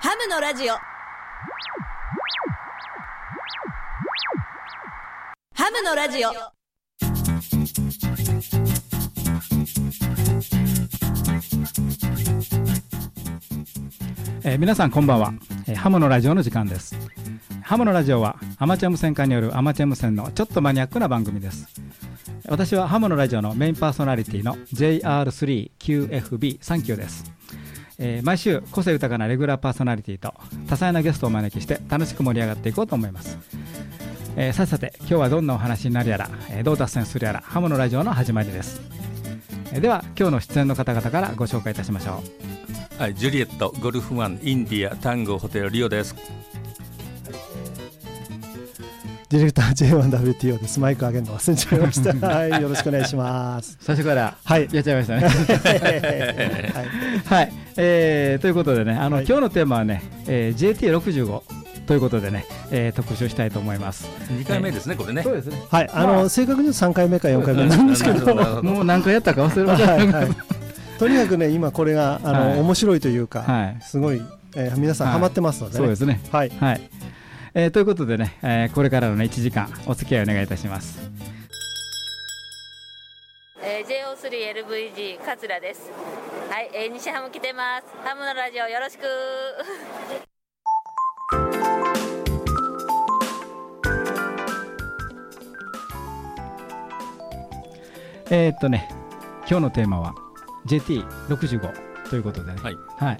ハムのラジオ。ハムのラジオ。えー皆さんこんばんは、えーハムのラジオの時間です。ハムのラジオはアマチュア無線化によるアマチュア無線のちょっとマニアックな番組です。私はハムのラジオのメインパーソナリティの JR3QFB39 です、えー毎週個性豊かなレギュラーパーソナリティと多彩なゲストをお招きして楽しく盛り上がっていこうと思いますえーさてさて今日はどんなお話になるやら、えーどう脱線するやらハムのラジオの始まりです、えーでは今日の出演の方々からご紹介いたしましょうはい、ジュリエット、ゴルフワン、インディア、タンゴ、ホテル、リオです。ディレクター J1WTO です。マイク上げるの忘れちゃいました。はい、よろしくお願いします。最初からはい。やっちゃいましたねはい。はい、えーということでね、あの、はい今日のテーマはね、えー JT65 ということでね、えー特集したいと思います。2回目ですね、これね。そうですね。はい、あの、まあ正確に言うと3回目か4回目なんですけど。もう何回やったか忘れましたい、はい。とにかくね、今これが、あの、はい面白いというか、はいすごい、えー皆さんはいハマってますのでね。そうですね。はい。はい。えーということでね、えーこれからのね、1時間、お付き合いお願いいたします。えー JO3LVG 桂です。はい、えー西ハム来てます。ハムのラジオよろしく。えーっとね、今日のテーマは JT65 ということでね、はい。はい。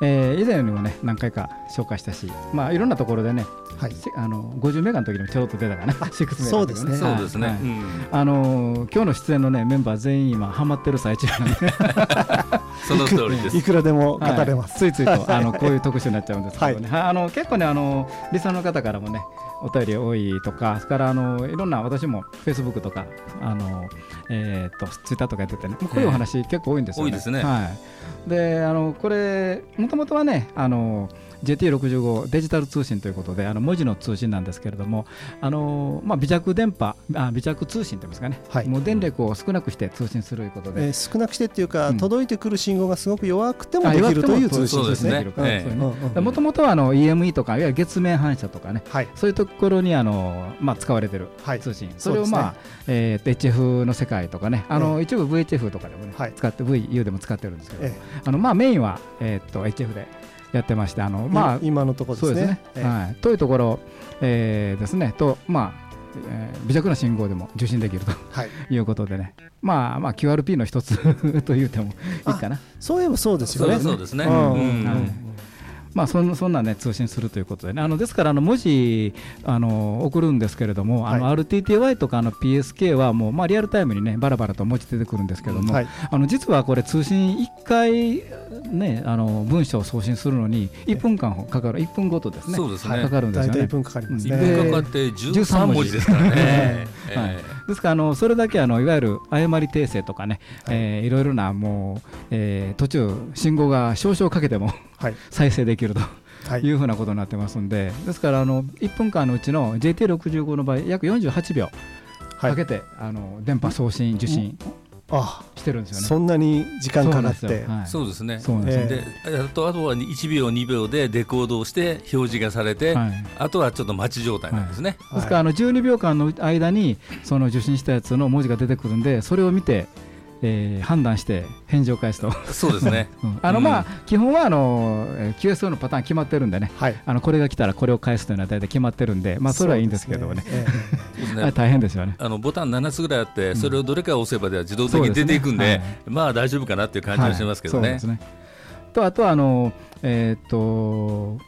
えー以前にもね、何回か紹介したし、まあ、いろんなところでね、はい。せあの50メガの時にもちょろっと出たかな、6メガの時もそうですねそうですね。はいうんあのー今日の出演のねメンバー全員今ハマってる最中なんで その通りですい。くらでも語れます。はいついついとあの こういう特集になっちゃうんですけどね、はいあの結構ねあのリスナーの方からもねお便り多いとかそれからあのいろんな私もフェイスブックとかあのえーっとツイッターとかやっててねこういうお話結構多いんですよね。多いですねはい。であのこれもともとはねあの JT65 デジタル通信ということであの文字の通信なんですけれどもあの、まあ、微弱電波あ微弱通信といいますかね、はい。もう電力を少なくして通信するということで、えー少なくしてっていうか、うん。届いてくる信号がすごく弱くてもあできるという通信ですね。もともとはあの EME とかいわゆる月面反射とかね。はい。そういうところにあの、まあ、使われてるはい。通信、そですね。そうれを、まあえー HF の世界とかね。あの、え一部 VHF とかでもね、はい。使って VU でも使ってるんですけど、えあのまあ、メインは、えーっと HF でやってましてあの、えまあ、今のところですね。ええはい、というところ、えーですねと、まあえー微弱な信号でも受信できるとはい。いうことでね、まあ、まあ QRP の一つ と言うてもいいかな。そういえばそうですよね。そうですね。まあ、そんそんな、ね、通信するということでね、あのですからあの文字あの送るんですけれども、あのは RTTY とかあの PSK はもう、まあ、リアルタイムにね、バラバラと文字出てくるんですけれども、はい。あの実はこれ、通信1回、ね、あの文章を送信するのに1分間かかる、1分ごとですね、そうですねかかるんですよね大体1。分かかります一ね。分かかって13文字ですからね。はいえですからあのそれだけあのいわゆる誤り訂正とかね、えーいろいろなもう、えー途中信号が少々かけてもはい。再生できるとはいい。うふうなことになってますんで、ですからあの1分間のうちの JT65 の場合約48秒はいかけて、あの電波送信受信あ、してるんですよね。そんなに時間かかってそうですよ。はいそうですね。そうですよえであとあとは1秒、2秒でデコードをして表示がされて、はいあとはちょっと待ち状態なんですね。はいですからあの12秒間の間にその受信したやつの文字が出てくるんでそれを見て、えー判断して返事を返すと、そうですね。うん。あのうん。まあ基本はあのえー QSO のパターン決まってるんでね。はい。あのこれが来たらこれを返すというのは大体決まってるんでまあそれはいいんですけどもね。ね。大変ですよね。あのボタン7つぐらいあって、それをどれか押せばでは自動的に出ていくんで、はい。まあ大丈夫かなっていう感じはしますけどね。はい。そうですね。とあとはあの、えーっと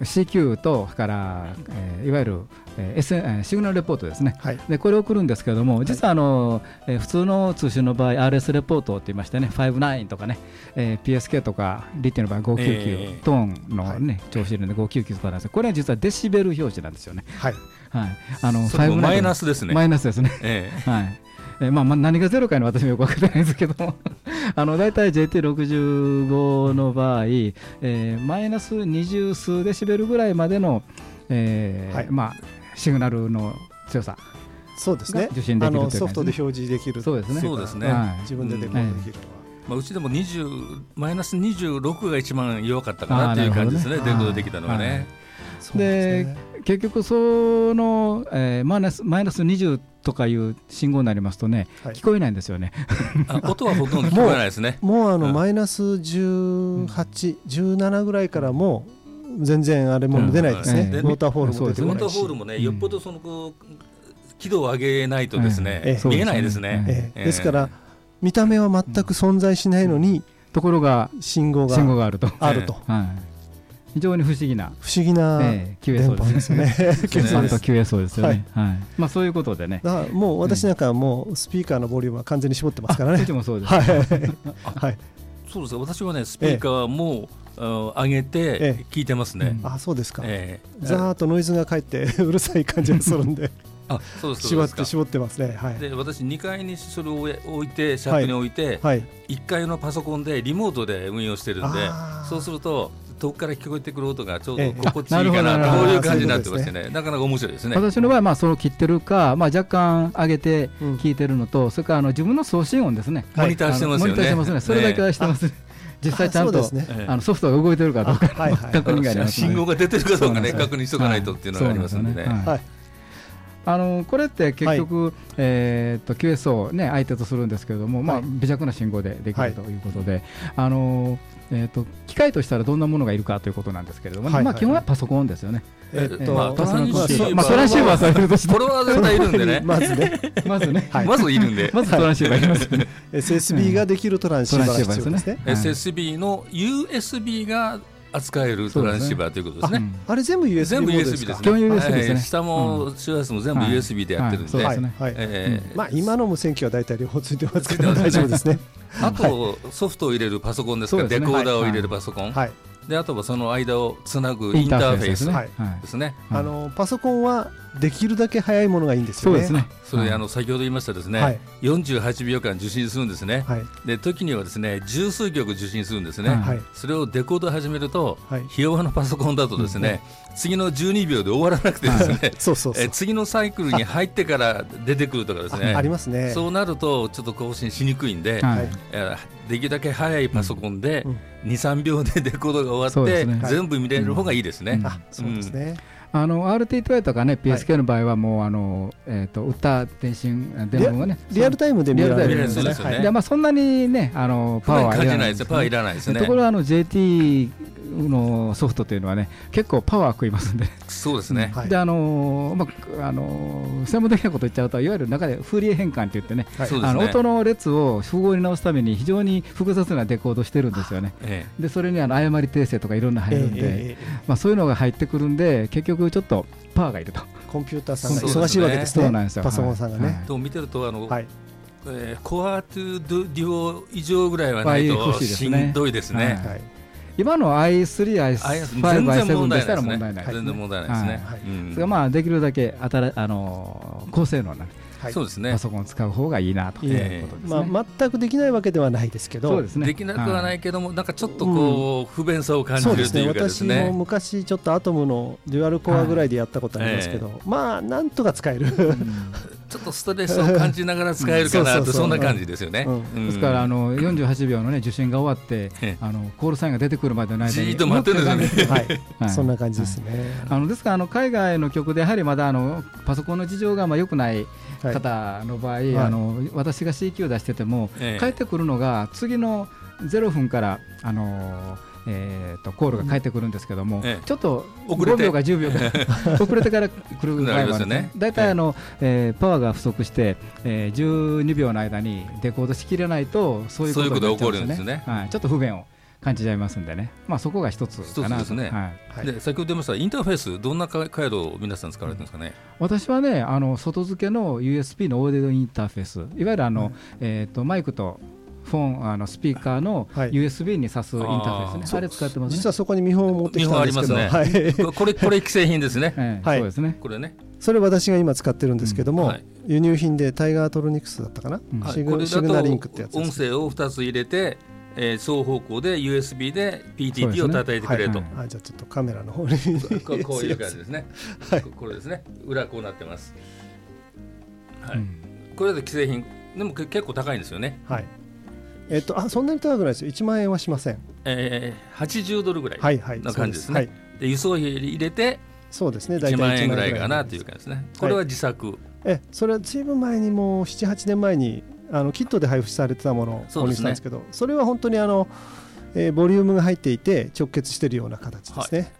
CQ とから、えーいわゆる、えーーシグナルレポートですね。ええはい。でこれを送るんですけれども、実はあの、えー普通の通信の場合、RS レポートって言いましてね、59とかね、えー PSK とか、リッティの場合、599、えートーンの、ね調子いるんで599とかなんですけどこれは実はデシベル表示なんですよね。はい。はい、あの59それもマイナスですね。マイナスですね。えはいえーまあ、まあ何がゼロかに私もよく分かってないんですけども。あの大体 JT65 の場合、えーマイナス20数デシベルぐらいまでの、えーはい。まあ、シグナルの強さそうですね。が受信できるという感じですね。あのソフトで表示できるそうですね。そうですね。はい。自分でデコードできるのは、まあ、うちでも20マイナス26が一番弱かったかなっていう感じですね、あーなるほどね。デコードできたのはね。そうですね。結局その、えーマイナスマイナス20とかいう信号になりますとね、はい。聞こえないんですよね。あ 音はほとんど聞こえないですね。もうあのうん。マイナス18、17ぐらいからもう全然あれも出ないですね、うん。ウォーターフォールも出てモータこないし。ーホールもね、うん。よっぽどそのこう輝度を上げないとですね、ええ。見えないですね。えですから見た目は全く存在しないのにところが信号が信号があると、あると。はい、非常に不思議な、不思議なええ電 QSO 波ですね。欠番と QSO ですよね。ははいまあ、そういうことでね。だからもう私なんかはもうスピーカーのボリュームは完全に絞ってますからねうち。もそうです。はい、はい、そうです私はね、スピーカーも、あ上げてええ聞いてますね。あそうですか。ええざーっとノイズが返って うるさい感じがするんであそうですそ絞うですかって絞ってますね。はい。で私2階にそれを置いてシャープに置いて、はい。1階のパソコンでリモートで運用してるんでそうすると遠くから聞こえてくる音がちょうええ。ど心地いいかあなという感じになってましてね。なかなか面白いですね。私の場合はまあその切ってるか、まあ、若干上げてうん聞いてるのと、それからあの自分の送信音ですね、モニターしてますよね。モニターしてますね、それだけはしてます。ね、実際ちゃんと、あのソフトが動いてるかどうか確認がありますので信号が出てるかどうかね確認しとかないとっていうのがありますんでね。あのこれって結局、えー、と QS を、ね、相手とするんですけれども、まあはい。微弱な信号でできはいるということで、あのえー、と機械としたらどんなものがいるかということなんですけれどもね、はいまあ、基本はパソコンですよね。えっと、まあトランシーバートランシーバーはそれとして。これは絶対いるんでね。まずね、まずね、はい。まずいるんで。まずトランシーバーいります。よね。SSB ができるトランシーバー。ですね。SSB の USB が扱えるトランシーバーということですね。うん。あれ全部 USB 全部 USB ですね。ですね。はい。下も周波数も全部はい USB でやってるんで。ええまあ今の無線機は大体両方ついてますけどついてますね。大丈夫ですね。あとソフトを入れるパソコンですか？ら、デコーダーを入れるパソコン、はい。であとはその間をつなぐイインターフェースですね。はいはいですね。はいあのパソコンはできるだけ早いものがいいんですよね。そうですね。それではいあの先ほど言いましたですね、はい48秒間受信するんですね。はいで時にはですね十数曲受信するんですね。はいはいそれをデコード始めると、はいひ弱のパソコンだとですね、次の12秒で終わらなくてですね、そうそうそうえ。次のサイクルに入ってから出てくるとかですね。あありますね。そうなるとちょっと更新しにくいんで、はいできるだけ早いパソコンでうん2、3秒でデコードが終わって、全部見れる方がいいですね。うんあそうですね。あの RT12 とかね PSK の場合はもうあのえっと売った電信電話がねリアルタイムで見られるんリアルタイムですよねはいでまあそんなにねあのパパワーはいらな感じないいですね。パワーいねらないですね。ところがあの JT のソフトというのはね結構パワー食いますんで、そうですね。はいであのまああの専門的なこと言っちゃうといわゆる中でフーリエ変換って言ってね。あの音の列を符号に直すために非常に複雑なデコードしてるんですよね。えでそれにあの誤り訂正とかいろんな入るんで、まあ、そういうのが入ってくるんで結局ちょっとパワーがいると。コンピューターさんが忙しいわけですね。そうなんですよパソコンさんがはいね。えと見てるとあの、はい。えーコアトゥドデュオ以上ぐらいはないはい欲とししいですねんどいですね。はいはい。今の i3、i5、全然 i7 問題でしたら問題ない。ですね。全然問題ないですね。はいうんそれがまあできるだけ新あの高性能なはい。そうですね。パ。ソコンを使う方がいいなというねことですね。まあ全くできないわけではないですけど。そうですね。できなくはないけども、なんかちょっとこう、不便さを感じそうですね。るというかです私もね。昔ちょっとアトムのデュアルコアぐらいでやったことありますけど、まあなんとか使える、ちょっとストレスを感じながら使えるかなと、そんな感じですよね。ですからあの48秒のね受信が終わってええ。あのコールサインが出てくるまでの間にじーっと待ってるんですよねはい、はい。そんな感じですね、あのですからあの海外の曲でやはりまだあのパソコンの事情がまあ良くない方の場合、い。あの私が CQ を出してても、ええ。帰ってくるのが次の0分からあのえー、とコールが返ってくるんですけども、ええ。ちょっと5遅れて。秒か10秒か 遅れてから来る場合もあね。大体あの、えーパワーが不足して、えー、12秒の間にデコードしきれないとそういうことになっちゃそういうことが起こるんですね。はい、ちょっと不便を感じちゃいますんでね、まあ、そこが一つかなと。ね。はい。はい。で先ほど言いましたインターフェース、どんな回回路を皆さん使われてるんですかね？私はねあの外付けの USB のオーディオインターフェース。いわゆるあの、えー、とマイクとフォンあのスピーカーのはい。USB に挿すインターフェースね、あーあれ使ってますね。実はそこに見本を持ってきたんですけど、こ これ、これ既製品ですね。そうですね。これね。それ私が今使ってるんですけども、うんはい。輸入品でタイガートロニクスだったかな、うん。はい。シグシグナリンクってやつと音です声を2つ入れて、えー双方向で USB で PTT を叩いてくれと、はいあじゃあちょっとカメラの方にここういう感じですね、はいここれですね。裏こうなってます、はい。うん。これで既製品でもけ結構高いんですよね。はい。えっとあそんなに高くないですよ。1万円はしません。えー、80ドルぐらいはいはい。な感じですね。そうはい。で輸送費入れてそうですね。大体1万円ぐらい1かなという感じですね。これは自作、えそれはずいぶん前にもう78年前にあのキットで配布されてたものを購入したんですけどそれは本当にあの、えーボリュームが入っていて直結しているような形ですね、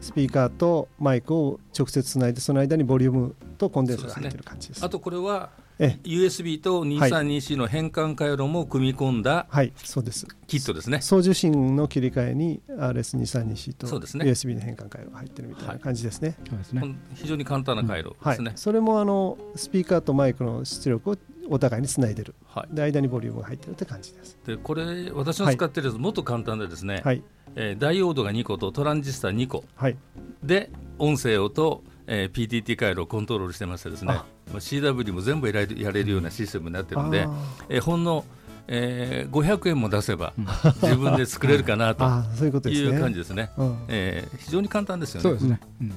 スピーカーとマイクを直接つないでその間にボリュームとコンデンサーが入っている感じです。あとこれはえ USB と 2324C の変換回路も組み込んだはいそうです。キットですね。送受信の切り替えに RS232C とそうですね。USB の変換回路が入ってるみたいな感じですね。そうですね。非常に簡単な回路はいですね。、それもあのスピーカーとマイクの出力をお互いにつないでる。はい。で間にボリュームが入ってるって感じです。でこれ私の使ってるやつもっと簡単でですね、はい。えーダイオードが2個とトランジスタ2個はい。で音声をと、えー PTT 回路をコントロールしてましてですねあまあ CW も全部やれるやれるようなシステムになってるんでえーほんの、えー500円も出せば自分で作れるかなと いう感じですね。うん。えー非常に簡単ですよね。そうですね、うん。で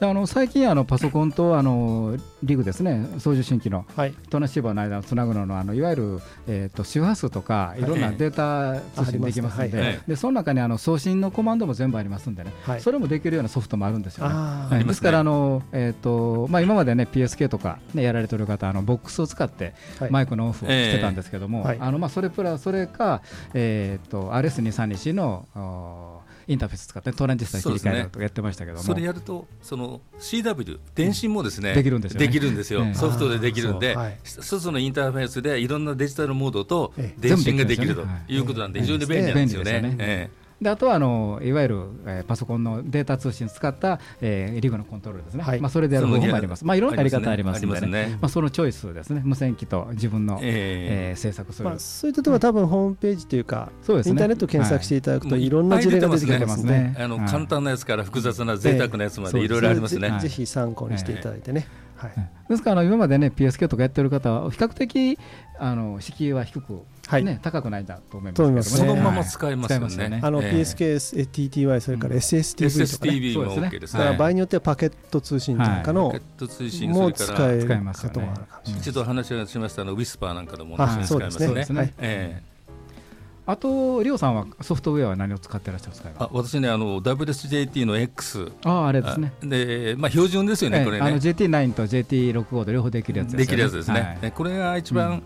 あの最近あのパソコンとあのリグですね。送受信機のはい。トナシーバーの間をつなぐののあのいわゆる、えー、と周波数とかい。ろんなデータ通信できますので,、でその中にあの送信のコマンドも全部ありますんでね、はい。それもできるようなソフトもあるんですよね。ですからあの、えーとまあ、今までね PSK とか、ね、やられてる方あのボックスを使ってはい。マイクのオフをしてたんですけども、あのまあ、それプラそれか、えー、と RS232 のおインターフェース使ってトランジスタ切り替えるとかやってましたけども、それやるとその CW 電信もですね、できるんですよね。できるんですよ。ええソフトでできるんで、はい。一つのインターフェースでいろんなデジタルモードとえ電信ができるということなんではい。非常に便利なんですよね。であとはあのいわゆる、えーパソコンのデータ通信使った、えーリグのコントロールですね、はい。まあ、それでやる方法もあります、まあ、いろんなやり方ありますんでね。ありますね。まあ、そのチョイスですね、無線機と自分の、ええ。ー制作する、まあそういったところは多分ホームページというかそうですね。インターネット検索していただくとはい。いろんな事例が出てきますすね。あのはい。簡単なやつから複雑な贅沢なやつまでええいろいろありますね。はい。ぜひ参考にしていただいてね。はい。ですからあの今までね PSK とかやってる方は比較的あの敷居は低く、はい。ね高くないんだと思いますと思いますそね。のまま使えますよね。あのええ。PSK、TTY それから SSTV とかね。ですね。OK ですだからね。場合によってはパケット通信なんかのパケット通信も使えかもしれない。一度話がしましたあのウィスパーなんかでも同あじに使えますね。あとリオさんはソフトウェアは何を使ってらっしゃるんですかあ私ねあの WSJT の X あああれですね。あでまあ標準ですよねこれええあのね JT9 と JT65 で両方できるやつですよね。できるやつですね、はい。でこれが一番、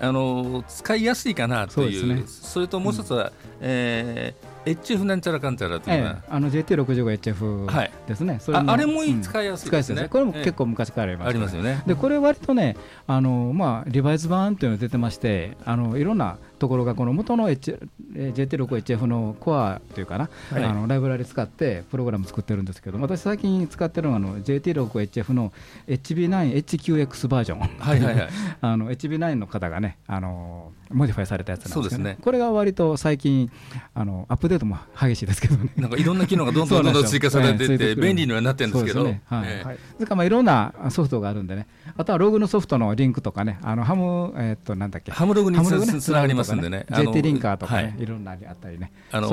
あの使いやすいかなという。そね。それともう一つは、えー HF なんちゃらかんちゃらというのは。ええ、あの JT65HF はい。ですね、それああれもうん使いやすい使いやですね。これも結構昔からあります、ありますよね。でこれ割とねあの、まあ、リバイス版というのが出てましてあのいろんなところがこの元の、H えー JT65HF のコアというかな、はい。あのライブラリ使ってプログラム作ってるんですけど私最近使ってるのはあの JT65HF の HB9HQX バージョン。はいはいはい。あの HB9 の方がねあのモディファイされたやつなんですけど、そうですね。これが割と最近あのアップデートも激しいですけどね。なんかいろんな機能がどんどんどんどん追加されていって便利にはなってるんですけど。はい。ええ。はい。それからまあいろんなソフトがあるんでね、あとはログのソフトのリンクとかね、あのハム、えーっとなんだっけ、ハムログにつハムログね？つながりますんでね。JT リンカーとかね、はい。いろんなあったりね、あの。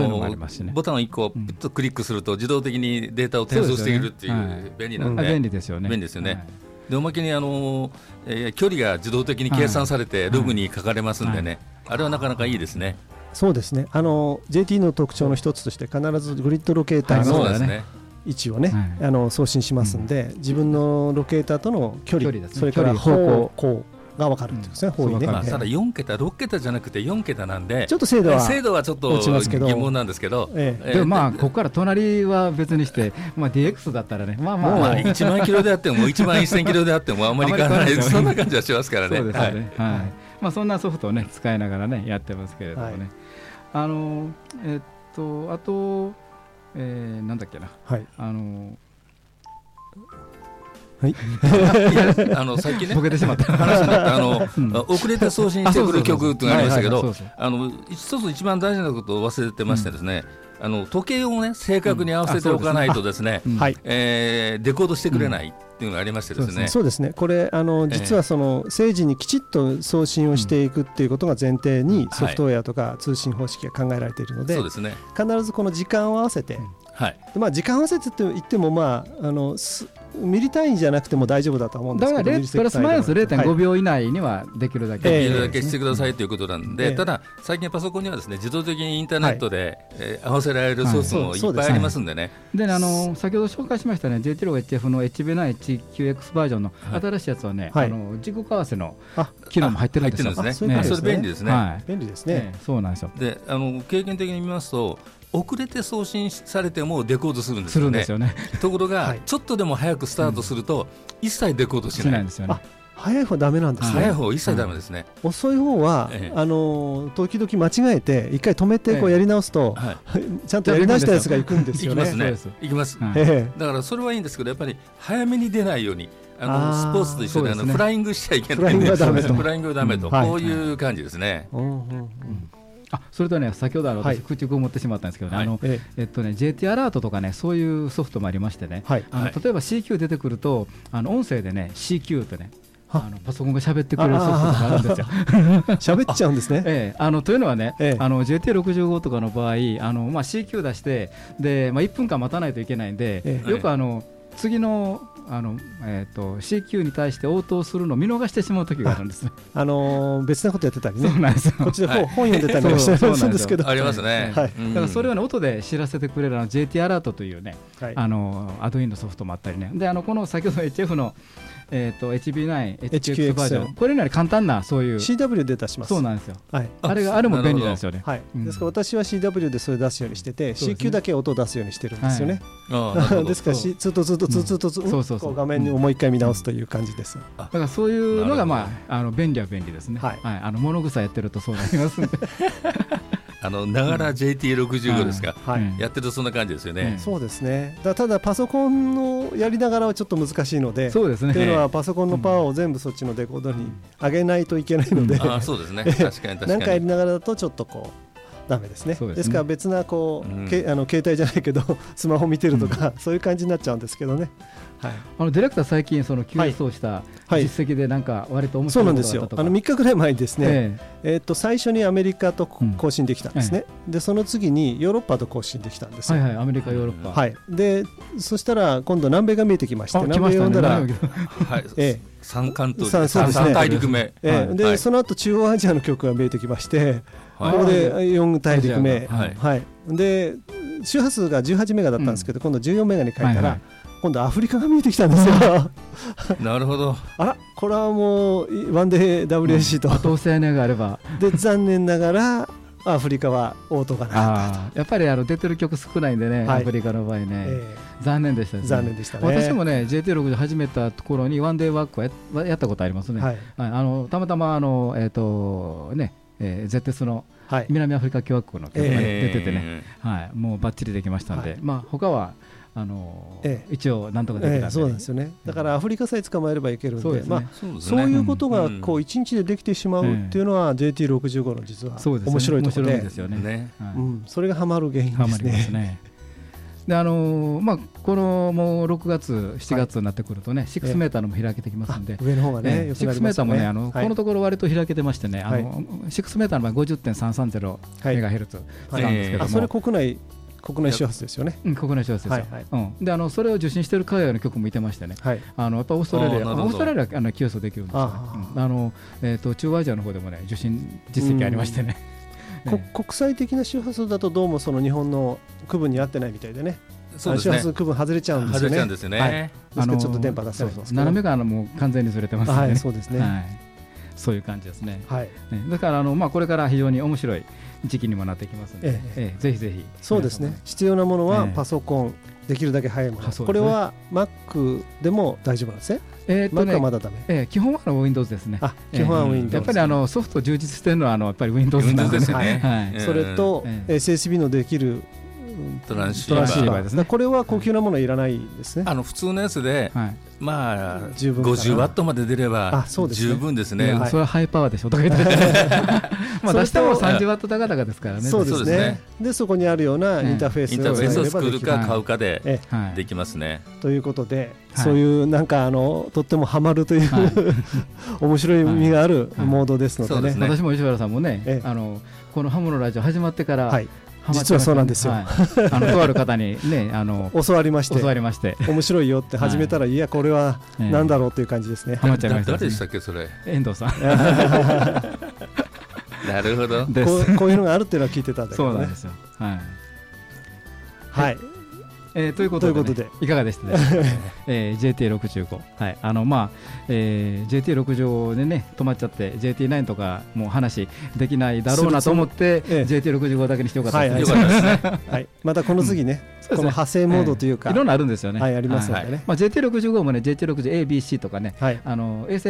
ボタンを1個ピッとクリックすると自動的にデータを転送しているっていそう便利なんで、あ便利ですよね。便利ですよね。はい。でおまけにあの、えー距離が自動的に計算されてログに書かれますんでね、あれはなかなかいいですね。そうですね。あの JT の特徴の一つとして必ずグリッドロケータはいーの。位置をね、はい。あの送信しますんで、自分のロケーターとの距離、ね。それから方向が分かるですね、うん方位ね。まあ、そうわかるただ4桁、6桁じゃなくて4桁なんで、ちょっと精度は、精度はちょっと落ちますけど。疑問なんですけど、ええ。えーでもまあ、ここから隣は別にして、まあ、DX だったらね、まあまあ、まあ、1万キロであっても、1万1000キロであっても、あんまり変わらない、そんな感じはしますからね。そうですよはい。ね。はいまあ、そんなソフトをね、使いながらね、やってますけれどもね。はい。あの、えっと、あと、えーなんだっけな、はい、あの、はい、いやあのさっきねボケてしまった。話になったあの、うん。遅れて送信してくる曲っていうのがありましたけど一つ一番大事なことを忘れてましてですね、あの時計をね正確に合わせておかないとですね、うん。はい。えーデコードしてくれないっていうのがありましてですね、そうですね、これ、あのええ実はその政治にきちっと送信をしていくっていうことが前提に、ソフトウェアとか通信方式が考えられているので、そうですね。必ずこの時間を合わせて、はい。まあ、時間合わせてと言っても、まあ、あのすミリ単位じゃなくても大丈夫だと思うんでだからすけどミリセプラスマイナス0.5はい秒以内にはできるだけ、ええできるだけしてくださいということなんで、ええ。ただ、最近パソコンにはですね自動的にインターネットで、えー合わせられるソフトもはい。いっぱいありますんでね、でね。あの先ほど紹介しましたね JT6HF の HB9HQX バージョンのはい。新しいやつはね、はい。あの時刻合わせのあ機能も入ってるんですよ。入ってるんですね。ね、それ便利ですね。はい。便利ですえねえそうなんですよ。であの経験的に見ますと遅れて送信されてもデコードするんですすよねよね。ところが、はい。ちょっとでも早くスタートすると、一切デコードししないですよね。早い方ダメなんですはいね。早い方一切ダメですね、遅い方はええ。あの時々間違えて一回止めてこうええやり直すとはい。ちゃんとやり直したやつが行くんですよね。行きますね。行きます、だからそれはいいんですけどやっぱり早めに出ないようにあのスポーツと一緒でねのフライングしちゃいけないんでフライングはダメと。フライングはダメと、こういう感じですね、えうんうんうんあそれとね先ほどあのはい。私口を持ってしまったんですけどね、はい。あのええ。っとね JT アラートとかねそういうソフトもありましてね。はい。あのはい。例えば CQ 出てくるとあの音声でね CQ ってねは。あのパソコンが喋ってくれるソフトがあるんですよ。喋っちゃうんですね。ええ、あのというのはね、ええ。あの JT65 とかの場合、あのまあ、CQ 出して、でまあ、1分間待たないといけないんで、ええ。よくあの次のあの、えー、と CQ に対して応答するのを見逃してしまう時があるんですね。あのー別なことやってたりそうねなんですよ。こっちではい。本本読んでたりとかしてそうるんですけどありますね、はい。うん。だからそれを、ね、音で知らせてくれるあの JT アラートというね、はい。あのアドインのソフトもあったりね、であのこの先ほど HF の、えー、と HB9、HQX バージョン、これには簡単なそういう、CW で出します。そうなんですよ、はい。あれがあれも便利なんですよね。はい。うん。ですから私は CW でそれ出すようにしててね。CQ だけ音を出すようにしてるんですよね。ああなるほど。ですからしずっとずっとずっとずっとそうそうそうとこう画面をもう一回見直すという感じですだからそういうのが、まあ、あの便利は便利ですね。はいあの物草やってるとそうなりますんで。あのながら JT65 ですか、はい。うん。やってるとそんな感じですよね、そうですね。だただパソコンをやりながらはちょっと難しいのでそうですね。というのはパソコンのパワーを全部そっちのデコードに上げないといけないので、ああそうですね。確かに確何かかに やりながらだとちょっとこうダメですね。ですね。ですから別なこう、うん。けあの携帯じゃないけど スマホ見てるとか、そういう感じになっちゃうんですけどね。はい、あのディレクター最近その QS をしたはい。実績でなんか割と面そう白ないんですよ。ことがあったとか。あの3日ぐらい前にですね、ええ。ー、と最初にアメリカとうん。更新できたんですね、でその次にヨーロッパと更新できたんですはいはいアメリカヨーロッパ。はい。でそしたら今度南米が見えてきまして南。米読んだら、はい、え三関東さそうですね。三大陸目、えーで、はい。その後中央アジアの曲が見えてきまして、はいここで4大陸目、はい。で周波数が18メガだったんですけど、今度14メガに変えたら、今度アフリカが見えてきたんですよ。なるほど。あらこれはもうワンデー WAC と、後押し合いがあれば、で残念ながらアフリカは応答がなかっやっぱりあの出てる曲少ないんでね、はい。アフリカの場合ね、え残念でしたね。ー残念でしたね。私もね JT60 始めた頃にワンデーワークをややったことありますね。はい。はい。あのたまたまあのえっ、とね、えー、ZS のはい。南アフリカ共和国の曲が出ててね、はい、もうバッチリできましたんで、はい。まあ他はあのええ。一応なんとかできたんで、えーそうなんですよね。だからアフリカさえ捕まえればいけるんで、そうですね。まあね。そういうことがうん。こう一日でできてしまうっていうのは JT65 の実は面白いところで。面白いですよね。ねはい。うん、それがハマる原因ハマですね。であのーまあ、このもう6月、7月になってくるとね、6メーターのも開けてきますんで、上の方がね、ええ良くなり6メーターもね、あのはい。このところ割と開けてましてね、あはい。の6メーターの場合50.330はい。メガヘルツはいなんですけども、あそれ国内国内周波数ですよね。うん国内小説ですよ、はいうん、であのそれを受信している海外の曲もいてましてね、はい。あのやっぱオーストラリア、オーストラリアはあの起用できるんですよ。ね、あー。うん。あのえー、と中央アジアの方でもね、受信実績ありましてね。国際的な周波数だとどうもその日本の区分に合ってないみたいでね。そうですね周波数区分外れちゃうんですよね。外れちゃうんですよね、はいですからちょっと電波出せないんですけど。7メガのもう完全にずれてますね、はい、そうですね。はい、そういう感じですね。はい。ねだからあの、まあ、これから非常に面白い時期にもなってきますので、えええぜひぜひ。そうですね。必要なものはええパソコン、できるだけ早いもの。ねこれは Mac でも大丈夫なんですね。えーっと Mac はねまだダメ。ええ基本はあの Windows ですね。あ、基本はええ Windows。やっぱりあのソフト充実してるのはあのやっぱり Windows なん Windows でね。ですよね、はいうんそれと、ええー SSB のできるうんトランシーバー。バーですね。これは高級なものはいらないですね。あの普通のやつで、はい。まあ十分かな。50ワットまで出れば十分ですね。いやはい。それはハイパワーでしょとか言って。まあ出してもそれ30ワット高々ですからね。そうですね。そうですね。でそこにあるようなインターフェースインターフェースを作るかはい買うかでえはいできますね、ということで、はい。そういうなんかあのとってもハマるという、はい。面白い意味があるはい。モードですのでね。そうですね。私も吉原さんもねええ。あのこのハムのラジオ始まってから、はい実はそうなんですよ。はい。あのとある方にねあの教わりまして。教わりまして。面白いよって始めたら、い、やこれは何だろうという感じですね、ハマっちゃいました、誰でしたっけそれ？遠藤さん。なるほど。こういうのがあるっていうのは聞いてたんだけどね。そうなんですよ。はい。はいえーということで,、ね、ととで。いかがでしたでしょうか、えー、JT65、はい。あのまあえー、JT65 でね止まっちゃって JT9 とかもう話できないだろうなと思って、ええ。JT65 だけにしてよかったですね、よかったですね。はい、またこの次ね、そうですねこの派生モードというか、ええ。いろんなあるんですよね。はいありますのでねまあ、JT65 もね、JT60ABC とかね、はい。あの衛星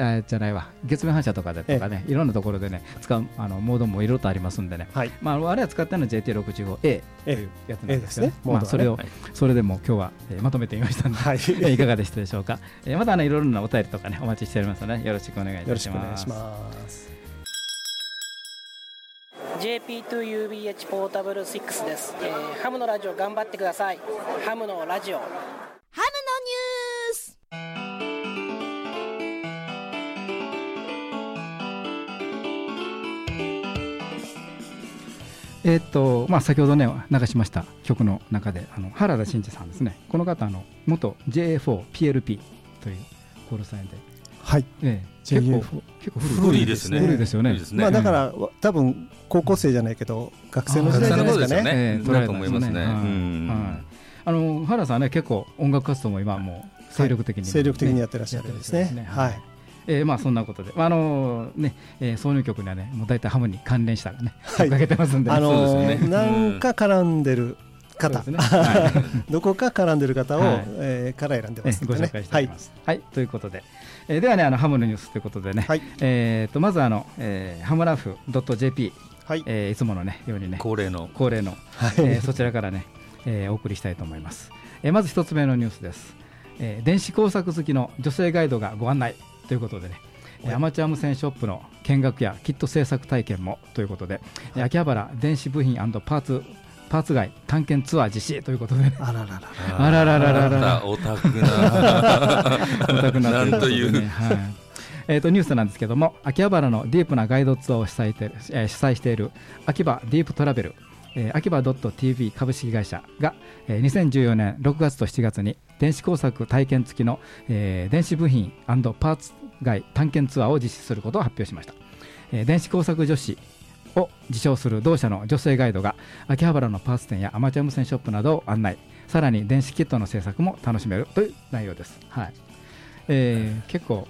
あじゃないわ、月面反射とかでとかね、いろんなところでね、使うあのモードもいろいろとありますんでね、はい。まあ、あれは使ってるのは JT65A というやつなんですよね。A ですね。モードはね。まあ、それを、はい。それでも今日は、えーまとめてみましたんで、はい。かがでしたでしょうか。えーまたあのいろいろなお便りとかね、お待ちしておりますので、よろしくお願いいよろしたします。くお願いします。JP2UBH ポータブル6です、えーハムのラジオ頑張ってください。ハムのラジオ。ハムのニュース。えーっとまあ、先ほどね流しました曲の中であの原田真二さんですね。この方あの元 JA4PLP というコールサインで、はい、ええ。JA4 結構古い。ですね。古いですよね。古いですね。まあだから、多分高校生じゃないけど、学生の時代じゃないですかね。ええだと思いますね。はいうん。はい。あの原田さんはね結構音楽活動も今もう精力的に、精力的にやってらっしゃるんですね。はい。えーまあそんなことで、まああのねえー挿入曲にはねもう大体ハムに関連したねはい。曲かけてますんでね、あのそうですよね。なんか絡んでる方、ね。はい。どこか絡んでる方を、はい。えーから選んでますえご紹。介しております。はい、ということで、えーではね、あのハムのニュースということでね、はい。えーとまずあの、えーハムラフ .jp、はい。えーいつものねようにね恒例の。恒例の、えーそちらからね、えーお送りしたいと思います。えーまず一つ目のニュースです。えー電子工作好きの女性ガイドがご案内。ということでね。えーアマチュア無線ショップの見学やキット製作体験も。ということで、えー秋葉原電子部品パーツパーツ街探検ツアー実施ということでね、あらららら。あらららららら。オタクな。オタクななんという。ねはい。えー、とニュースなんですけども秋葉原のディープなガイドツアーを主催している、えー主催している秋葉ディープトラベル、えー、秋葉 .tv 株式会社が、えー2014年6月と7月に電子工作体験付きの、えー電子部品パーツ街探検ツアーを実施することを発表しました、えー電子工作女子を自称する同社の女性ガイドが秋葉原のパーツ店やアマチュア無線ショップなどを案内さらに電子キットの制作も楽しめるという内容です、はい。えー結構。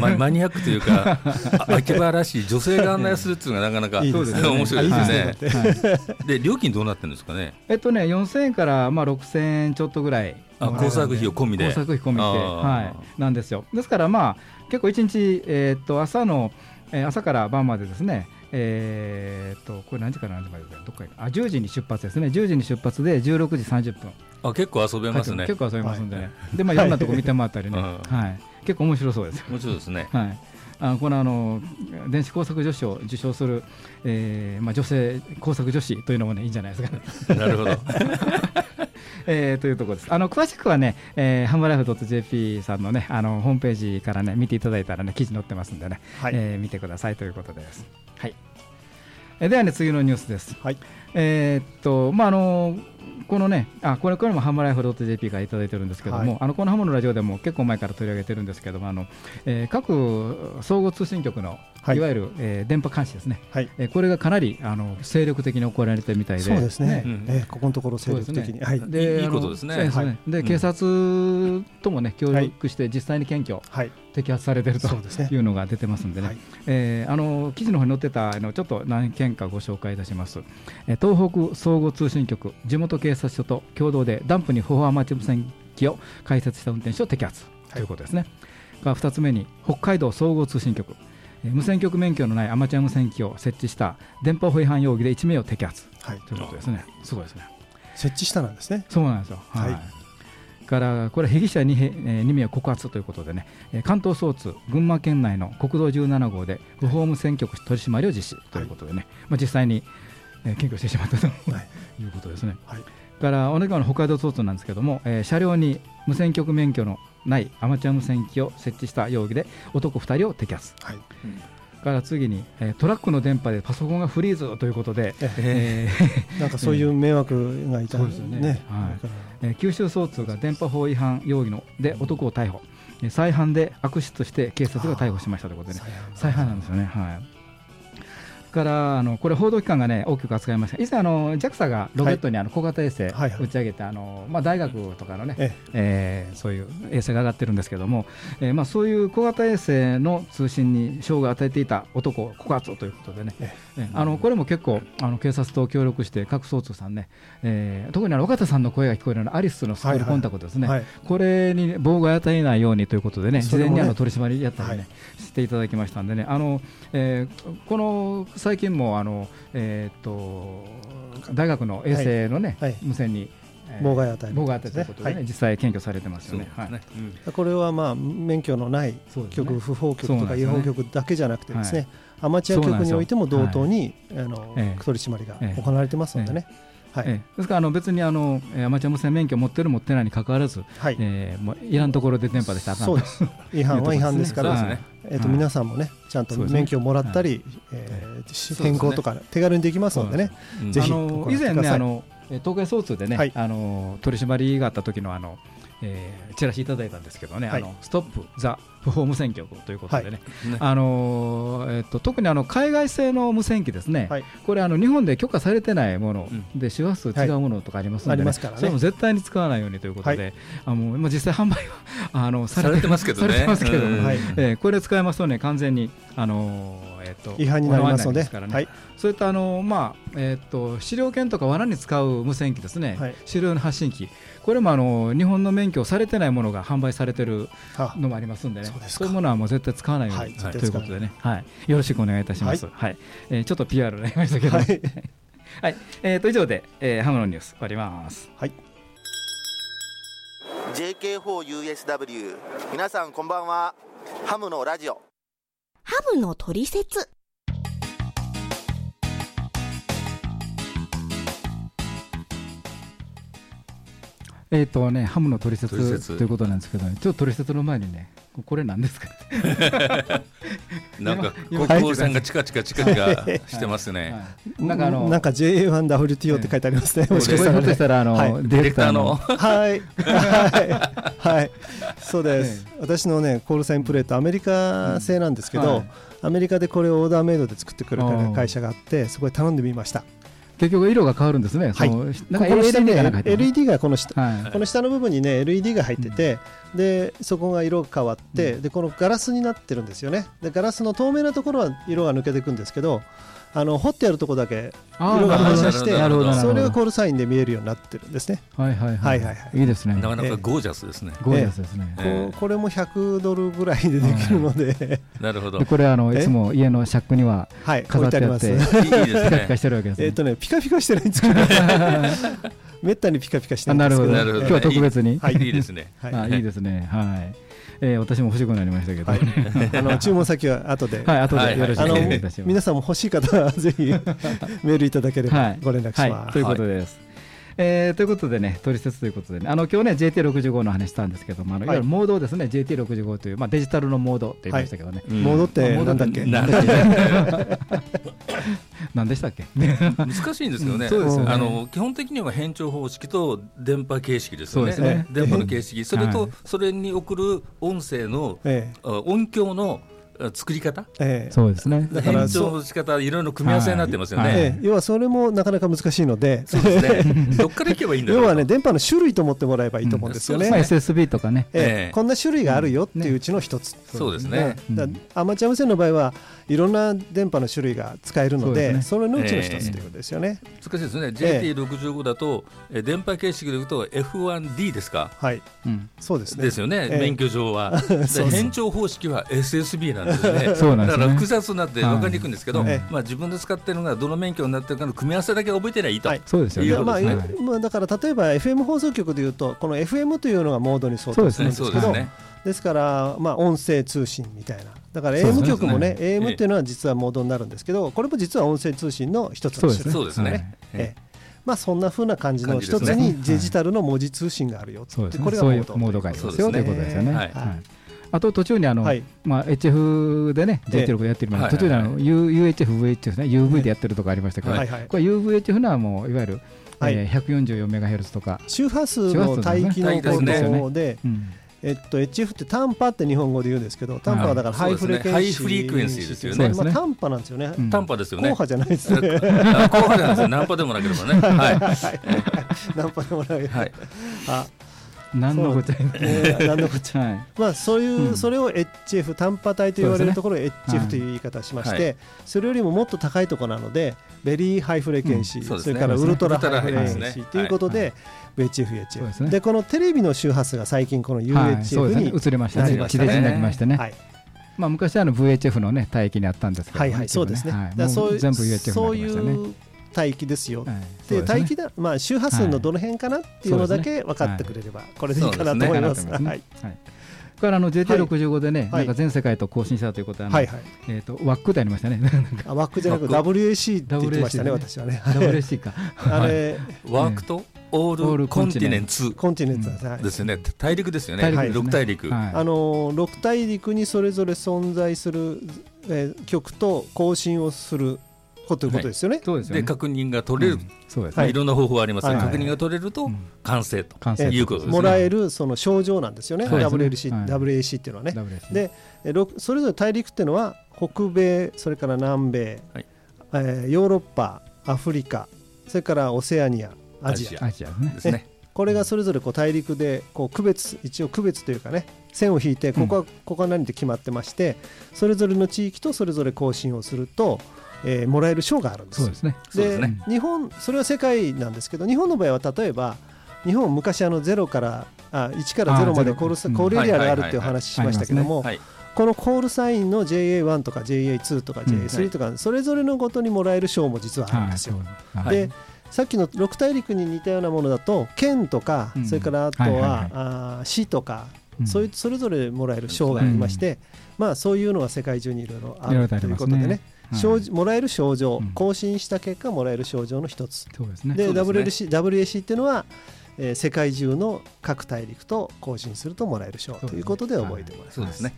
ママニアックというか あ秋葉らしい女性が案内するっていうのがなかなかいいね。面白いですね。ですねはい。で料金どうなってるんですかね？えっとね4000円からまあ6000円ちょっとぐらい。あ工作費を込みで。工作費込みで、はい、なんですよ。ですからまあ結構一日、えーっと朝の、えー朝から晩までですねえーっとこれ何時から何時までだよ？どっかへあ10時に出発ですね。10時に出発で16時30分。あ結構遊べますね。結構遊びますんでね、でまあいろんなとこ見て回ったりね、ははい。い結構面白そうですよ。もちろんですね。はい、あのこのあの電子工作女子を受賞する、えーまあ、女性工作女子というのも、ね、いいんじゃないですか、なるほど。えーというところです。あの詳しくはね、えー、ハムライフ .jp さんのねあのホームページからね見ていただいたらね記事載ってますんでね、はい。えー見てくださいということです。はい。えーではね次のニュースです。はい。えーっとまああのこのねあこれこれもハムライフ .jp からいただいてるんですけども、はいあのこのハムのラジオでも結構前から取り上げてるんですけどもあの、えー各総合通信局の、はい。い、わゆる、えー電波監視ですね、はい。えーこれがかなりあの精力的に行われてるみたいで。そうですね。うんえーここのところ精力的に。はい。いいいことですね。そうですはい。で、うん。警察ともね協力して実際に検挙、はい。摘発されてるとそうですね。いうのが出てますんでね、はい。えーあの記事の方に載ってたあのちょっと何件かご紹介いたします、えー東北総合通信局地元警察署と共同でダンプに不法アマチュア無線機を開設した運転手を摘発ということですね、が2つ目に北海道総合通信局。えー無線局免許のないアマチュア無線機を設置した電波法違反容疑で1名を摘発はい。ということですねすごいですね設置したなんですね。そうなんですよ。はいからこれ被疑者 2, へえー2名を告発ということでね、えー関東総通群馬県内の国道17号で不法無線局取り締まりを実施ということでね、まあ、実際に、えー検挙してしまったとはい。いうことですね。はい。から同じような北海道総通なんですけども、えー車両に無線局免許のないアマチュア無線機を設置した容疑で男2人を摘発。はい。から次に、えートラックの電波でパソコンがフリーズということで、ええ。なんかそういう迷惑がいたそうですよね。ね。はい。えー九州総通が電波法違反容疑ので男を逮捕、えー再犯で悪質として警察が逮捕しましたということでね、再犯なんですよね。はいからあのこれ報道機関がね大きく扱いました。以前あの JAXA がロケットにあの小型衛星はいはい。打ち上げてあのまあ大学とかのねええ。ーそういう衛星が上がってるんですけども、えーまあ、そういう小型衛星の通信に障害を与えていた男を告発ということでね、ええ。ーあのこれも結構あの警察と協力して各総通さんね、えー特にあの若田さんの声が聞こえるようなアリスのスクールコンタクトですね、はい。これに妨害を与えないようにということでね事前にあの取り締まりやったりね、はい。していただきましたんでねあの、えーこの最近もあの、えーっと大学の衛星のね、はい。はい。無線に、えー妨害を与える妨害を与えたということでね、はい。実際検挙されてますよね。ね。うん。これはまあ免許のないそうですね。局、不法局とか違法局だけじゃなくてですね、はアマチュア局においても同等そうに、あのええ。取り締まりがええ。行われてますのでね、はい、ええ。ですからあの別にあのえーアマチュア無線免許を持ってる持ってないに関わらず、はい。えーもういらんところで電波でしたらあかんと。そうです。違反は 違反ですから、えー、とはい。皆さんもねちゃんと免許をもらったり、えー変更とか手軽にできますのでねうんぜひ以前ねあのえー東海総通でね、はい。あの取り締まりがあった時のあの、えーチラシいただいたんですけどね、はい。あのストップザ不法無線局ということでね、ね。あのえっと特にあの海外製の無線機ですね、はい。これあの日本で許可されてないもの。うで周波数違うものとかありますので、ね。それも絶対に使わないようにということで、はい。あもう今実際販売は あのさされてますけどね。されてますけど。うん。はい。えーこれ使いますとね完全にあのーえっと違反になりますので。そうい。ったあのまあえっと資料犬とか罠に使う無線機ですね、はい。資料の発信機。これもあの日本の免許されてないものが販売されてるあのもありますんでねそういうものはもう絶対使わないように、はいということでね、はい、よろしくお願いいたします。はい。えーちょっと PR になりましたけど、は はい。いえーと以上で、えーハムのニュース終わります。はい。JK4USW 皆さんこんばんは。ハムのラジオ。ハムのトリセツえっ、とねハムの取説ということなんですけど、ね、ちょっと取説の前にねこれ何ですか、なんか今国交さんがチカチカチカチカしてますね。はい。なんかあのなんか JA1WTO って書いてありますね、もしかしたら、あの、はい。ディレクターの。はい、はい、はい、そうです、私のね、コールサインプレート、アメリカ製なんですけど、うんはい。アメリカでこれをオーダーメイドで作ってくれうんる会社があって、そこで頼んでみました。結局色が変わるんですね。はい。こんか入ってる LED がこの下、はい。この下の部分にね LED が入ってて、でそこが色が変わって、でこのガラスになってるんですよね。でガラスの透明なところは色が抜けていくんですけどあの掘ってあるところだけ色が反射してそれがコールサインで見えるようになってるんですね、はいはいはいはいはいはいいいですね。なかなかゴージャスですね。ゴージャスですね。ええこれも100ドルぐらいでできるので、なるほど。これあのえ？いつも家のシャックにははい置飾ってあっいてピカピカね。してるわけですねえっ。とねピカピカしてないんですけど めったにピカピカしてあないんですけどなるほど。なるほど今日は特別に。はいいいですね。はいあいいですね。はい。えー私も欲しくなりましたけど。はいはい。あの注文先は後で、後はいでよろしくお願いいたします。皆さんも欲しい方はぜひメールいただけれはいばご連絡します。はい、ということです。えーということでね、取説ということでね、あの今日ね、JT65 の話したんですけども、あのい。わゆるモードですね、JT65 という、まあ、デジタルのモードって言いましたけどね、うんモードってモードなんだっけ？な何でしたっけ？難しいんですよね。うん。そうですよね。あの基本的には変調方式と電波形式ですよね。そうですね。電波の形式、それとはいそれに送る音声の音響のあ作り方、えええそうですね。だから変調の仕方、いろいろ組み合わせになってますよはいね。ええ要はそれもなかなか難しいので、そうですね。どっから行けばいいんだろうと。要はね、電波の種類と思ってもらえばいいと思うんですよね。まあ、うんそ SSB とかね、ええええこんな種類があるよっていううちの一つ。そうですね。アマチュア無線の場合はいろんな電波の種類が使えるので、そうですねそれのうちの一つということですよね。難しいですね。ええ JT65 だと、え電波形式で言うと F1D ですか？はい、うんそうですね。ですよね、ええ免許上は。で そう変調方式は SSB なんですよね。そうなんですね。だから複雑になって分かりにくいんですけど、はいえ。まあ、自分で使ってるのがどの免許になってるかの組み合わせだけ覚えてりゃいいと。はい。そうですよね。まあ、まあだから例えば FM 放送局でいうとこの FM というのがモードに相当するんですけどそうですね。ですから、まあ、音声通信みたいな。だから AM ね。局もねええ AM っていうのは実はモードになるんですけどこれも実は音声通信の一つそうですね。の種類そうですね。はいええ。まあ、そんなふうな感じの一つにデジタルの文字通信があるよって、そうですね。これがモード。モードですねということですよね。はい。はいあと途中にあの、はい。まあ、HF でね、ええ。JT6 でやってるのはい途中であの、U- UHF、VHF ね、UV でやってるとこありましたけど、はいはい。これ UVHF のはもういわゆる、はい。えー、144MHz とか、周波数の帯域のこ周波数ですね。とで、うん。えっと、HF って短波って日本語で言うんですけど短波はだから high frequency、quency ですよね。まあ、短波なんですよね、うん。短波ですよね。硬波じゃないですね。あ後波じゃないです。よ。ナンパでもなければね。は何波 でもない、い。はい。あ、何のこっちゃいえー、何のこっちゃはい。まあそういう、うん。それを HF 短波帯と言われるところをはい HF という言い方をしまして、はい。それよりももっと高いところなので very high frequency、うんそれから ultra high frequency とい。うことで、VHF、そう HF でこのテレビの周波数が最近この UHF にね移りましたね。なりましたね。地デジになりましてね、はい。まあ、昔はあの VHF の、ね、帯域にあったんですけど、はいはいそうですね。そういう帯域ですよ。はい。でね。帯域だまあ周波数のどの辺かなっていうのだけ分かってくれればこれでいいかなと思います。はい。はい。これあの JT65 でね、はい。なんか全世界と更新したということはいはい。えっ、とワックでありましたね。あワックじゃなく WAC って言ってましたね WAC 私はね。WC か。あれワークとオオーールルコンティネンツ。ツコンティネンツですねはい。ですよね。大陸ですよね。六大陸。はい。あの6大陸にそれぞれ存在する、えー局と交信をするこということですよね。そうですよね。で確認が取れるうん。そうですね。まあいろんな方法ありますがはい確認が取れるとうん完成ということですね。もらえるその症状なんですよね。WLC、はい WAC っていうのはね。でえーろそれぞれ大陸っていうのは北米それから南米、はいえーヨーロッパアフリカそれからオセアニアアジアアアジアね。ですね。これがそれぞれこう大陸でこう区別一応区別というかね線を引いてここは、ここは何って決まってましてそれぞれの地域とそれぞれ更新をすると、えーもらえる賞があるんです。よそうですね。ですね。日本それは世界なんですけど日本の場合は例えば日本昔あの0からあ1から0まであコールコールエリアがあるっていう話しましたけどもはい。このコールサインの JA1 とか JA2 とか JA3 とかそれぞれのごとにもらえる賞も実はあるんですよ。でさっきの6大陸に似たようなものだと県とか、うん。それからあとは,、あー市とか、うん。そういうそれぞれもらえる賞がありまして、まあ、そういうのが世界中にいろいろあるということでね症状もらえる症状、うん。更新した結果もらえる症状の一つ。そうですね。でそうですね。WLC WAC っていうのは、えー世界中の各大陸と更新するともらえる賞ということで覚えてもらいます。そうですね。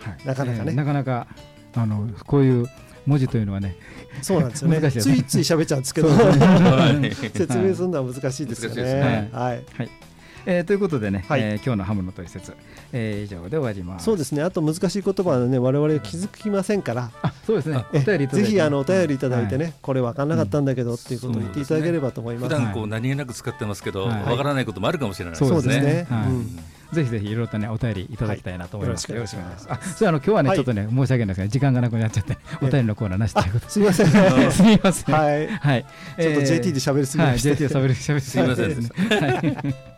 はい。なかなかね。えーなかなかあのこういう文字というのはね、そうなんですよね。ね。ついつい喋っちゃうんですけど。説明するのは難しいですよ難しいですね。ね。はいえーということでね、はいえー今日のハムの取説、えー以上で終わります。そうですねあと難しい言葉はね我々気づきませんからあそうですね。おえ便りぜひあのお便りいただいてね、はこれ分かんなかったんだけどっていうことを言っていただければと思います。普段こう何気なく使ってますけどはいわからないこともあるかもしれないそうそうですね。はいうんぜひぜひいろいろとねお便りいただきたいなと思います。はいよろしくお願いします。よあ、それあの今日はね、はいちょっとね申し訳ないですが時間がなくなっちゃって、お便りのコーナーなしということすみません。で。すみません。はい。はい。ちょっと JT で喋りすぎはい、ました。JT で喋り喋りすいませんですね。はい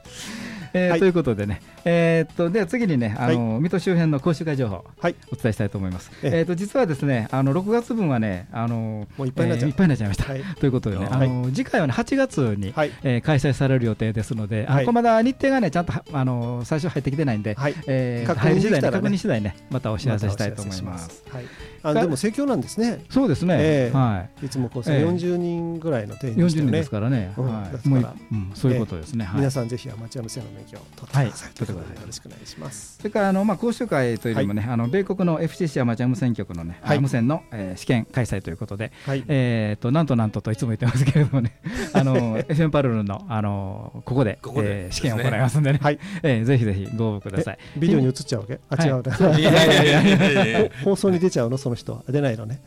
えーはいということでね、えーっとでは次にね、あの、水戸周辺の講習会情報、はいお伝えしたいと思います。えっと実はですね、あの6月分はね、あのもういっぱいになっちゃうえーいっぱいになっちゃいました。はい。ということでね、はいあの次回はね8月に、はい。えー開催される予定ですので、あはいこれまだ日程がねちゃんとはあの最初入ってきてないんで、はい。えー確認入り次第ね確認次第ねまたお知らせしたいと思います。はい。あでも盛況なんですね。そうですね。ええはい。いつもこうええ40人ぐらいの定員40でしたよね人です。からね。うんはい。もういうんそういうことですね。はい皆。さんぜひアマチュア無線の免許を取ってください。はいということでよろしくお願いします。それからあのまあ講習会というよりもね、あの米国の FCC アマチュア無線局のね、はいあ無線の、えー試験開催ということで、はい。えー、となんとなんとといつも言ってますけれどもね、あの FM パルルのあのここでここでえー試験を行いますんでね、はい。えーぜひぜひご応募ください。ビデオに映っちゃうわけ？あはい違うね。いやいやいやいやいやいやほ放送に出ちゃうのその人は出ないのね。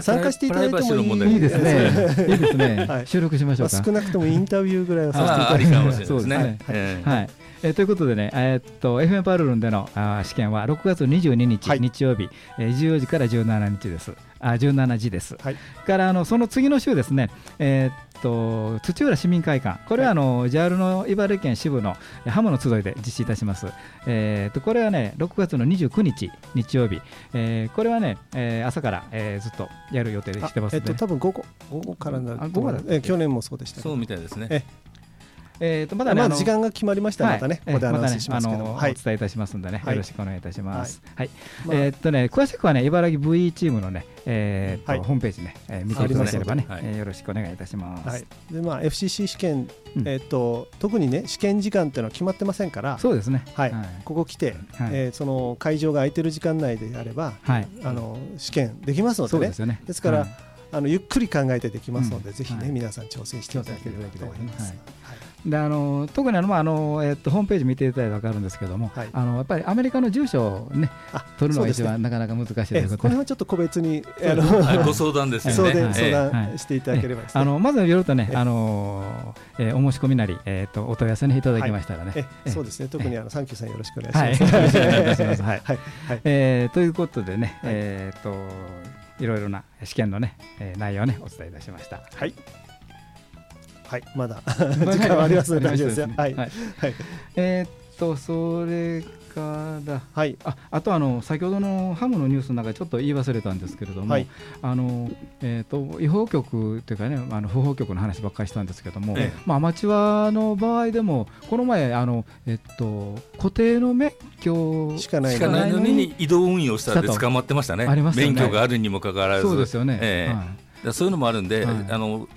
参加していただいてもいいですね。いいですね。はい収録しましょうか。まあ少なくともインタビューぐらいはさせていただいてかもしれないそうですねはい。えーということでね、えーっと FM パルルンでのあー試験は6月22日、はい。日曜日、えー14時から17日です。あ17時です。はい。からあのその次の週ですね、えーっと土浦市民会館、これはあの JAL の茨城県支部のえーハムの集いで実施いたします。えーっとこれはね6月の29日日曜日、えーこれはね、えー朝から、えーずっとやる予定でしてますので、えっと多分午後午後からになる午後だえ去年もそうでしたけど。そうみたいですねええー、とまだね、まだ時間が決まりましたら、またね、ここでアナウンスしますけども、はい、お伝えいたしますんでね、よろしくお願いいたします。はい、まえっとね、詳しくはね、茨城 VE チームのね、えーとホームページね、えー、見ていただければね、えよろしくお願いいたします。で、まあ、FCC 試験、えっと、特にね、試験時間っていうのは決まってませんから、そうですね。はい、ここ来て、えその会場が空いてる時間内であれば、あの試験できますのでね。ですから、あのゆっくり考えてできますので、ぜひね、皆さん挑戦していただければと思います。であの特にあの、まああのえっと、ホームページ見ていただいたら分かるんですけども、はい、あのやっぱりアメリカの住所を、ね、取るのが一番なかなか難しいということこれはちょっと個別にあのご相談ですね。相談相談していただければ、あのまずよるとね、あのえー、お申し込みなり、えー、とお問い合わせにいただきましたらね、そうですね。特にあのサンキューさんよろしくお願いします。はい。はい。えということでね、えっといろいろな試験のね、えー、内容をねお伝えいたしました。はいはい、まだ。時間はありますので大丈夫ですよ。はい、はい、えっとそれから、はい、ああとあの先ほどのハムのニュースの中でちょっと言い忘れたんですけれども、はい、あのえっ、ー、と違法局というかねあの不法局の話ばっかりしたんですけども、ええ、まあアマチュアの場合でもこの前あのえっと固定の免許しかないのに。移動運用したら捕まってましたね。ね。免許があるにもかかわらず、そうですよね。えーはい、そういうのもあるんで、はい、あの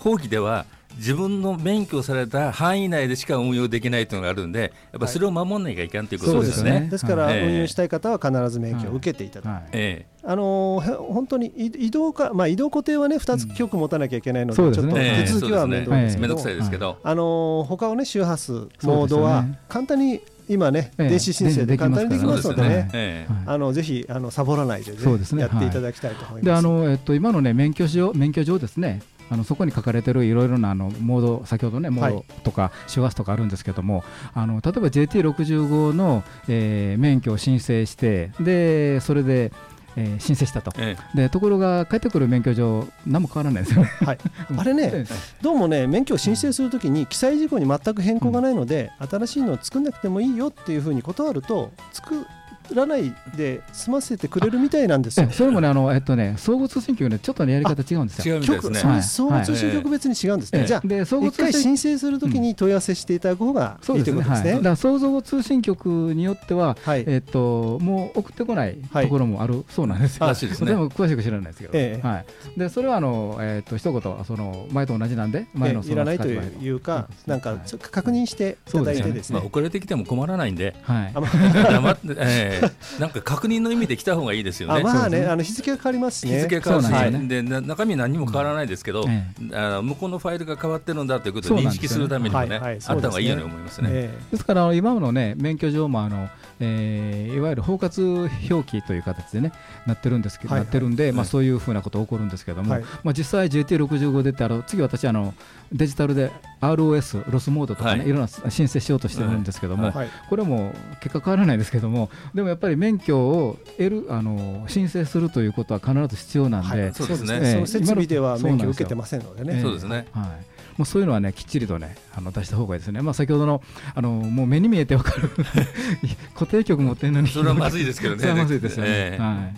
法規では自分の免許された範囲内でしか運用できないというのがあるんで、やっぱそれを守らなきゃいかんということですね。ですから、運用したい方は必ず免許を受けていただく。ええ。あの本当に移動か、まあ、移動固定はね、2つ局持たなきゃいけないので、ちょっと手続きは面倒ですけど、ですけど、あの他をね、周波数、モードは簡単に今ね、電子申請で簡単にできますのでね、あのぜひあのサボらないで、ねやっていただきたいと思います。であのえっと今のね免許証免許状ですね。あのそこに書かれてるいろいろなあのモード先ほどねモードとか周波数とかあるんですけども、あの例えば JT65 の、えー、免許を申請してでそれでえー、申請したと、ええ、でところが帰ってくる免許証、何も変わらないですよね、はい、あれね、どうもね、免許を申請するときに、記載事項に全く変更がないので、うん、新しいのを作んなくてもいいよっていうふうに断ると、作らないで済ませてくれるみたいなんですよ。それもね、あのえっとね、相互通信局ね、ちょっとね、やり方違うんですよ。違うですね。相互通信局別に違うんですね。じゃあ、で相互一回申請するときに問い合わせしていただく方がいいということですね。だから相互通信局によっては、えっともう送ってこないところもあるそうなんですよ。でも詳しく知らないですけど、はい。でそれはあのえっと一言その前と同じなんで前のいらないというか、なんか確認していただいてですね。送られてきても困らないんで、はい。黙って、なんか確認の意味で来た方がいいですよね。まあね、あの日付が変わります日付が変わるし、で中身何も変わらないですけど、あ向こうのファイルが変わってるんだということを認識するためにもね、あった方がいいように思いますね。ですから今のね免許証もあの、えいわゆる包括表記という形でねなってるんですけど、なってるんで、まあそういうふうなこと起こるんですけども、まあ実際 JT65 出てあの次私あのデジタルで ROS ロスモードとかね、い、ろんな申請しようとしてるんですけども、これも結果変わらないですけどもでもやっぱり免許を得るあの申請するということは必ず必要なんで、そうですね、その設備では免許を受けてませんのでね。そうですね、はいもうそういうのはねきっちりとねあの出した方がいいですね。まあ先ほどのあのもう目に見えてわかる 固定局持ってるのにそれはまずいですけどね。それはまずいですよね。はい。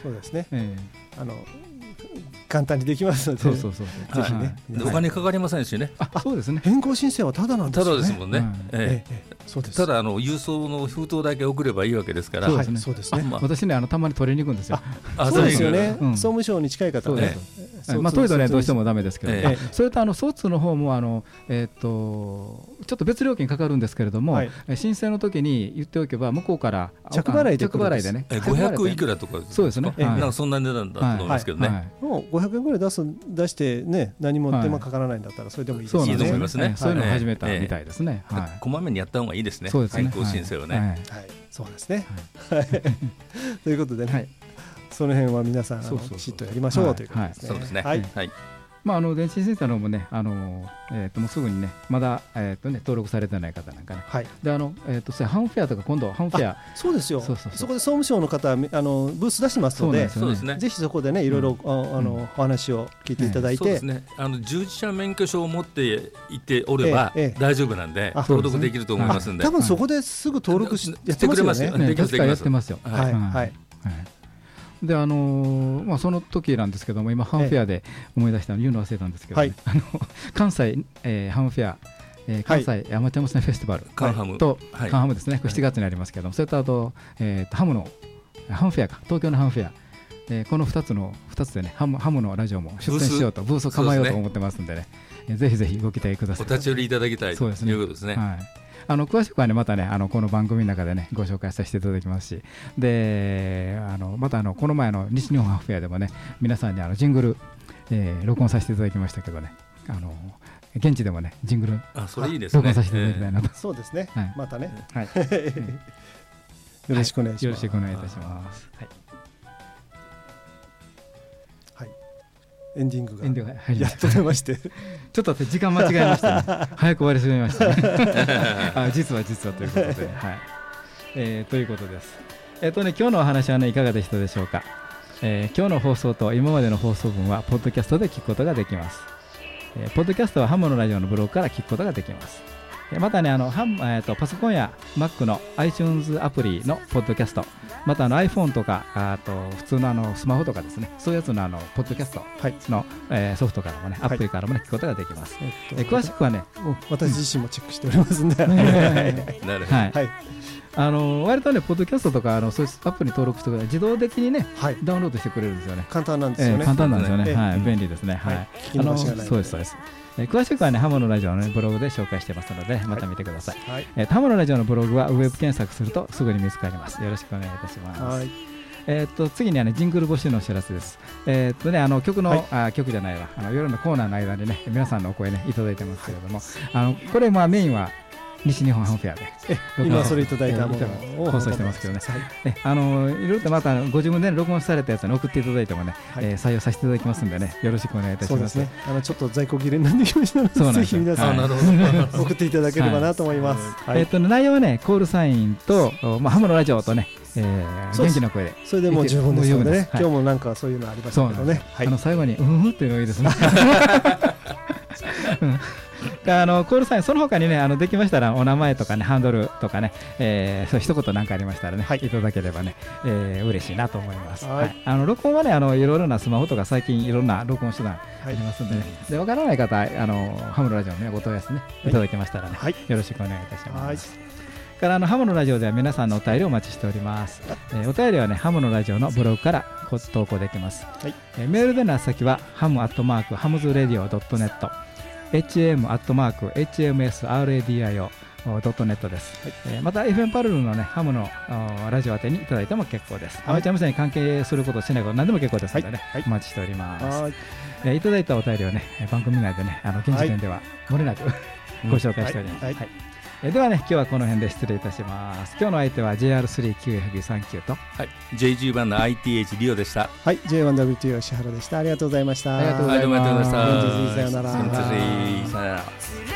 そうですね。あの簡単にできますので、そうそうそうぜひね、お金かかりませんしね。あ、そうですね。変更申請はただなんですただですもんね。ええ、そうです。ただあの郵送の封筒だけ送ればいいわけですから。そうですね。私ねあのたまに取りに行くんですよ。あ、そうですよね。総務省に近い方ね。まあトイレねどうしてもダメですけど、それとあの疎通の方もあのえっとちょっと別料金かかるんですけれども、申請の時に言っておけば向こうから着払いで着払いでね。五百いくらとか。そうですね。なんかそんな値段だと思いますけどね。もう500円ぐらい出す出してね何も手間かからないんだったらそれでもいいですね。いいと思いますね。そういうのを始めたみたいですね。こまめにやった方がいいですね。そうですね。更新生をね。はい。そうですね。ということでね。その辺は皆さんきちっとやりましょうということですね。そうですね。はい。まあ、あの電子センターの方もね、あのえー、ともうすぐにね、まだ、えーとね、登録されてない方なんかね、はい、であのえーと、ハンフェアとか、今度、ハンフェア、そうですよ、そこで総務省の方あの、ブース出してますので、そうですね、ぜひそこでね、いろいろ、あのお話を聞いていただいて、そうですね、あの従事者免許証を持っていておれば、大丈夫なんで、登録できると思いますんで、多分そこですぐ登録し、やってくれますよね、やってますよ。はい。はいであのー、まあ、その時なんですけども今ハムフェアで思い出したの言うの忘れたんですけど、ね。はい、あの関西、えー、ハムフェアえー、関西アマチュア無線フェスティバル。カンハム。と、カンハムですね、これ7月にありますけどそれとあと,、えー、とハムのハムフェアか。東京のハムフェア、えー、この2つの2つでねハムハムのラジオも出演しようとブース。を構えようと思ってますんでね。で、ね、ぜひぜひご期待ください。お立ち寄りいただきたいということですね。はいあの詳しくはねまたねあのこの番組の中でねご紹介させていただきますし。であのまたあのこの前の西日本ハーフフェアでもね皆さんにあのジングル、えー、録音させていただきましたけどね。あの現地でもねジングルあそれいいですね。録音させていただきたいなと、そうですね、はい、またね、はい、よろしくお願いします、よろしくお願いいたします。はいエンディングがエンディングが入りやっと出まして。ちょっと時間間違えましたね。早く終わりすぎましたね。あ実は実はということで、はい。えー、ということです。えっ、ー、とね今日のお話はねいかがでしたでしょうか、えー、今日の放送と今までの放送分はポッドキャストで聞くことができます。えー、ポッドキャストはハムのラジオのブログから聞くことができます。またね、あのハムえーと、パソコンや Mac の iTunes アプリのポッドキャスト、またあの iPhone とかあと普通のあのスマホとかですね、そういうやつのあのポッドキャストの、はい、えー、ソフトからもね、アプリからもね、聞くことができます。えー、詳しくはね、私自身もチェックしておりますんで、はい、はいあの割とね、ポッドキャストとかあのそういうアプリ登録してくれ自動的にね、はい、ダウンロードしてくれるんですよね。簡単なんですよね。簡単なんですよね。はい、便利ですね。はい。あのそうですそうです。え詳しくはね、ハモのラジオの、ね、ブログで紹介してますので、また見てください。はい、えハモのラジオのブログはウェブ検索するとすぐに見つかります。よろしくお願いいたします。はいえー、っと次にはねジングル募集のお知らせです。えー、っとねあの曲の、はい、あ曲じゃないわあの夜のコーナーの間にね皆さんのお声ねいただいてますけれども、あのこれまあメインは西日本ハムフェアで今それいただいたものを放送してますけどね、はい、あのいろいろとまたご自分で録音されたやつに送っていただいてもね、採用させていただきますんでねよろしくお願いいたします。ね、あのちょっと在庫切れになってきましたので、ぜひ皆さん、はい、送っていただければなと思います。えっ、と内容はねコールサインとまあハムのラジオとねえー、元気な声でそれでもう十分ですのでね、今日もなんかそういうのありましたけどね、あの最後に「うんうん」っていうのがいいですね。あのコールサイン、その他にね、あのできましたら、お名前とかね、ハンドルとかね、えー、そう一言なんかありましたらね、はい、いただければね、えー、嬉しいなと思います。はい、あの録音はね、あのいろいろなスマホとか、最近いろんな録音手段ありますんで、ね、でわからない方、あのハムのラジオね、ご問い合わせね、い。ただけましたらね、はい、よろしくお願いいたします。からあのハムのラジオでは皆さんのお便りをお待ちしております。えー、お便りはね、ハムのラジオのブログから投稿できます。はい、えー、メールでの先は、ハムアットマークハムズレディオドットネット。hm.hmsradio ドットネットです、はい、えー、また FM パルルのねハムのラジオ宛てにいただいても結構です、はい、アマチュア無線に関係することしないこと何でも結構ですのでね、はい、お待ちしております、はい。えー、いただいたお便りをね番組内でねあの現時点では漏れなく、ご紹介しております、はいえではね今日はこの辺で失礼いたします。今日の相手は JR3QFB39 と、はい、J10 番の ITH リオでした。はい。J1WT 吉原でした。ありがとうございました。ありがとうございました。さよなら。さよならし